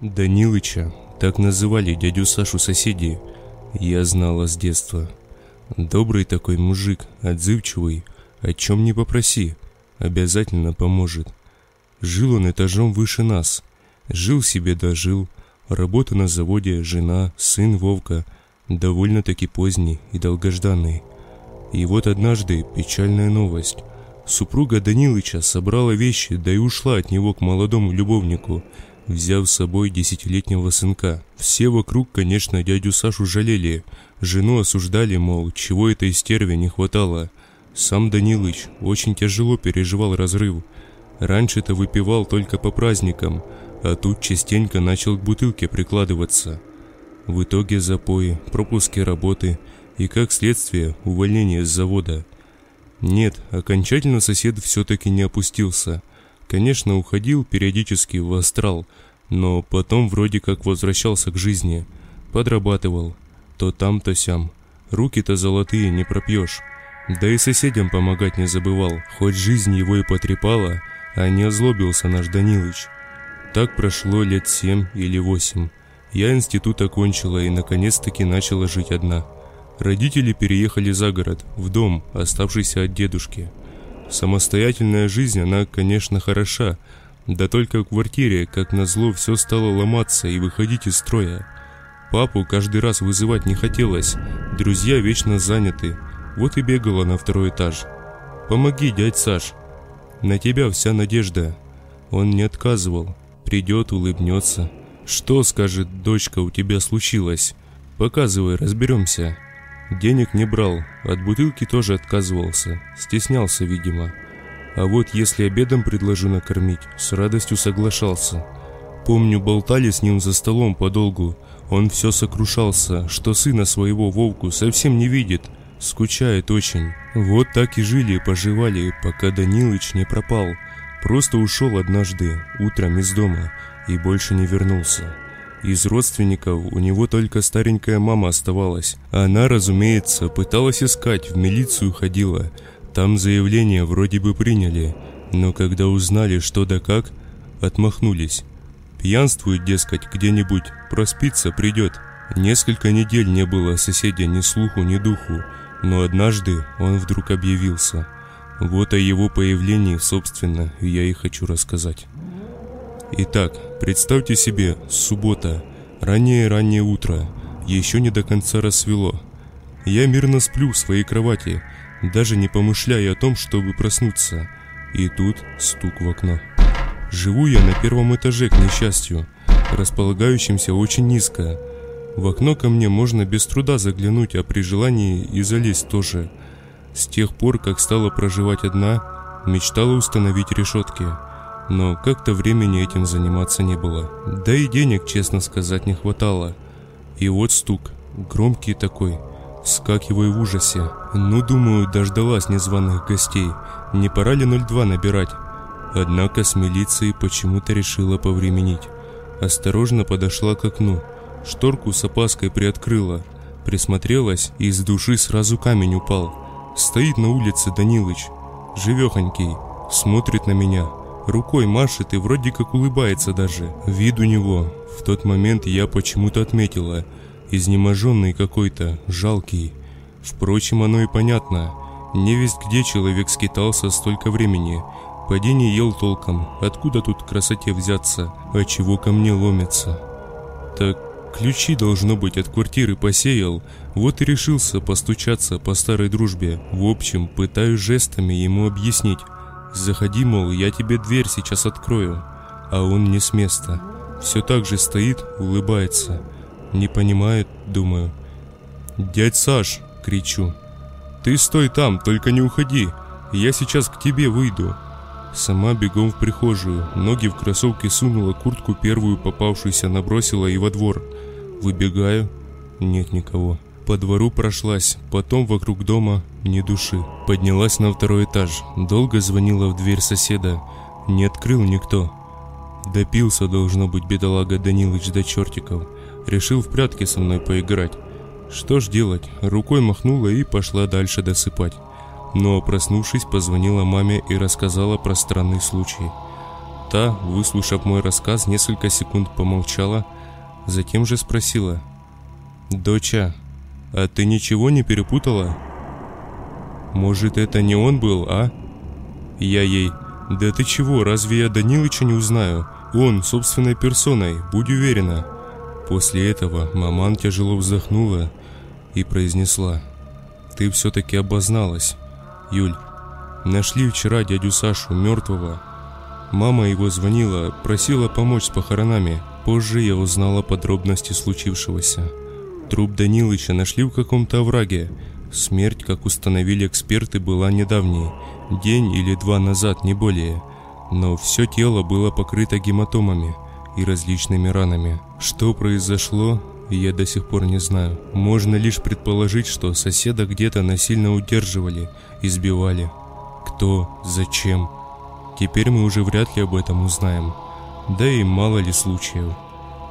Данилыча, так называли дядю Сашу соседи, я знала с детства. Добрый такой мужик, отзывчивый, о чем не попроси, обязательно поможет. Жил он этажом выше нас. Жил себе дожил. Работа на заводе, жена, сын Вовка, довольно-таки поздний и долгожданный. И вот однажды печальная новость. Супруга Данилыча собрала вещи, да и ушла от него к молодому любовнику, взяв с собой десятилетнего сынка. Все вокруг, конечно, дядю Сашу жалели, жену осуждали, мол, чего этой стерве не хватало. Сам Данилыч очень тяжело переживал разрыв. Раньше-то выпивал только по праздникам, а тут частенько начал к бутылке прикладываться. В итоге запои, пропуски работы и, как следствие, увольнение с завода. Нет, окончательно сосед все-таки не опустился. Конечно, уходил периодически в астрал, но потом вроде как возвращался к жизни. Подрабатывал. То там, то сям. Руки-то золотые не пропьешь. Да и соседям помогать не забывал, хоть жизнь его и потрепала, а не озлобился наш Данилыч. Так прошло лет семь или восемь. Я институт окончила и наконец-таки начала жить одна. Родители переехали за город, в дом, оставшийся от дедушки. Самостоятельная жизнь, она, конечно, хороша, да только в квартире, как назло, все стало ломаться и выходить из строя. Папу каждый раз вызывать не хотелось, друзья вечно заняты, вот и бегала на второй этаж. «Помоги, дядь Саш, на тебя вся надежда». Он не отказывал, придет, улыбнется. «Что, — скажет дочка, — у тебя случилось? Показывай, разберемся». Денег не брал, от бутылки тоже отказывался, стеснялся, видимо. А вот если обедом предложу накормить, с радостью соглашался. Помню, болтали с ним за столом подолгу. Он все сокрушался, что сына своего Вовку совсем не видит, скучает очень. Вот так и жили и поживали, пока Данилыч не пропал. Просто ушел однажды, утром из дома, и больше не вернулся. Из родственников у него только старенькая мама оставалась. Она, разумеется, пыталась искать, в милицию ходила. Там заявление вроде бы приняли, но когда узнали что да как, отмахнулись. Пьянствует, дескать, где-нибудь, проспится, придет. Несколько недель не было соседя ни слуху, ни духу, но однажды он вдруг объявился. Вот о его появлении, собственно, я и хочу рассказать. Итак, представьте себе, суббота, раннее-раннее утро, еще не до конца рассвело. Я мирно сплю в своей кровати, даже не помышляя о том, чтобы проснуться. И тут стук в окно. Живу я на первом этаже, к несчастью, располагающемся очень низко. В окно ко мне можно без труда заглянуть, а при желании и залезть тоже. С тех пор, как стала проживать одна, мечтала установить решетки – но как-то времени этим заниматься не было. Да и денег, честно сказать, не хватало. И вот стук, громкий такой, вскакиваю в ужасе. Ну, думаю, дождалась незваных гостей. Не пора ли 02 набирать? Однако с милицией почему-то решила повременить. Осторожно подошла к окну. Шторку с опаской приоткрыла. Присмотрелась, и из души сразу камень упал. Стоит на улице Данилыч, живехонький, смотрит на меня, Рукой машет и вроде как улыбается даже. Вид у него в тот момент я почему-то отметила. Изнеможенный какой-то, жалкий. Впрочем, оно и понятно. Не весть где человек скитался столько времени. Поди не ел толком. Откуда тут красоте взяться? А чего ко мне ломится? Так ключи, должно быть, от квартиры посеял. Вот и решился постучаться по старой дружбе. В общем, пытаюсь жестами ему объяснить, Заходи, мол, я тебе дверь сейчас открою. А он не с места. Все так же стоит, улыбается. Не понимает, думаю. «Дядь Саш!» — кричу. «Ты стой там, только не уходи. Я сейчас к тебе выйду». Сама бегом в прихожую, ноги в кроссовки сунула, куртку первую попавшуюся набросила и во двор. Выбегаю, нет никого. По двору прошлась, потом вокруг дома ни души. Поднялась на второй этаж, долго звонила в дверь соседа. Не открыл никто. Допился, должно быть, бедолага Данилыч до чертиков. Решил в прятки со мной поиграть. Что ж делать, рукой махнула и пошла дальше досыпать. Но, проснувшись, позвонила маме и рассказала про странный случай. Та, выслушав мой рассказ, несколько секунд помолчала, затем же спросила. «Доча, а ты ничего не перепутала? Может, это не он был, а?» Я ей. «Да ты чего, разве я Данилыча не узнаю? Он, собственной персоной, будь уверена». После этого маман тяжело вздохнула и произнесла. «Ты все-таки обозналась, Юль. Нашли вчера дядю Сашу, мертвого. Мама его звонила, просила помочь с похоронами. Позже я узнала подробности случившегося. Труп Данилыча нашли в каком-то овраге. Смерть, как установили эксперты, была недавней. День или два назад, не более. Но все тело было покрыто гематомами и различными ранами. Что произошло, я до сих пор не знаю. Можно лишь предположить, что соседа где-то насильно удерживали, избивали. Кто, зачем? Теперь мы уже вряд ли об этом узнаем. Да и мало ли случаев.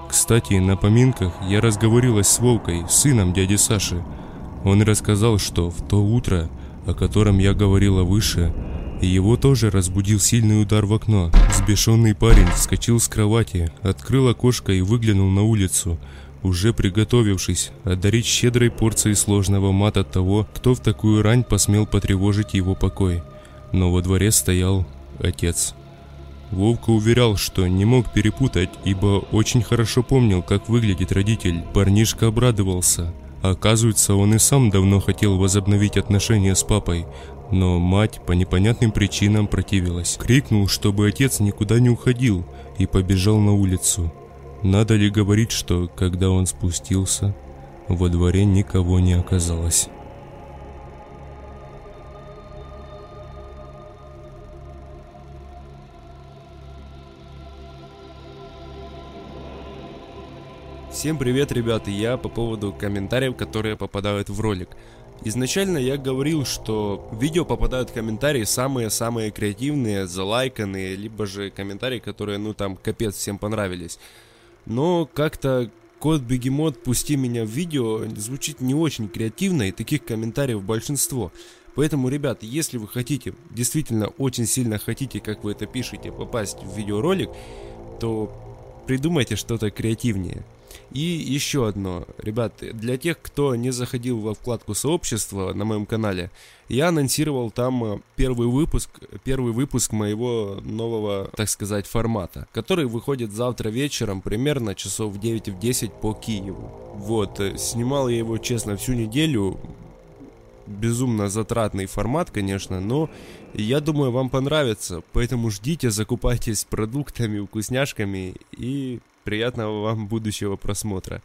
Кстати, на поминках я разговорилась с Волкой, сыном дяди Саши. Он рассказал, что в то утро, о котором я говорила выше, его тоже разбудил сильный удар в окно. Сбешенный парень вскочил с кровати, открыл окошко и выглянул на улицу, уже приготовившись одарить щедрой порцией сложного мата того, кто в такую рань посмел потревожить его покой. Но во дворе стоял отец. Вовка уверял, что не мог перепутать, ибо очень хорошо помнил, как выглядит родитель. Парнишка обрадовался. Оказывается, он и сам давно хотел возобновить отношения с папой, но мать по непонятным причинам противилась. Крикнул, чтобы отец никуда не уходил, и побежал на улицу. Надо ли говорить, что, когда он спустился, во дворе никого не оказалось. Всем привет, ребята, я по поводу комментариев, которые попадают в ролик. Изначально я говорил, что в видео попадают комментарии самые-самые креативные, залайканные, либо же комментарии, которые, ну там, капец, всем понравились. Но как-то код бегемот «Пусти меня в видео» звучит не очень креативно, и таких комментариев большинство. Поэтому, ребят, если вы хотите, действительно очень сильно хотите, как вы это пишете, попасть в видеоролик, то придумайте что-то креативнее. И еще одно, ребят, для тех, кто не заходил во вкладку сообщества на моем канале, я анонсировал там э, первый выпуск, первый выпуск моего нового, так сказать, формата, который выходит завтра вечером, примерно часов в 9 в 10 по Киеву. Вот, э, снимал я его, честно, всю неделю, безумно затратный формат, конечно, но я думаю, вам понравится. Поэтому ждите, закупайтесь продуктами, вкусняшками и приятного вам будущего просмотра.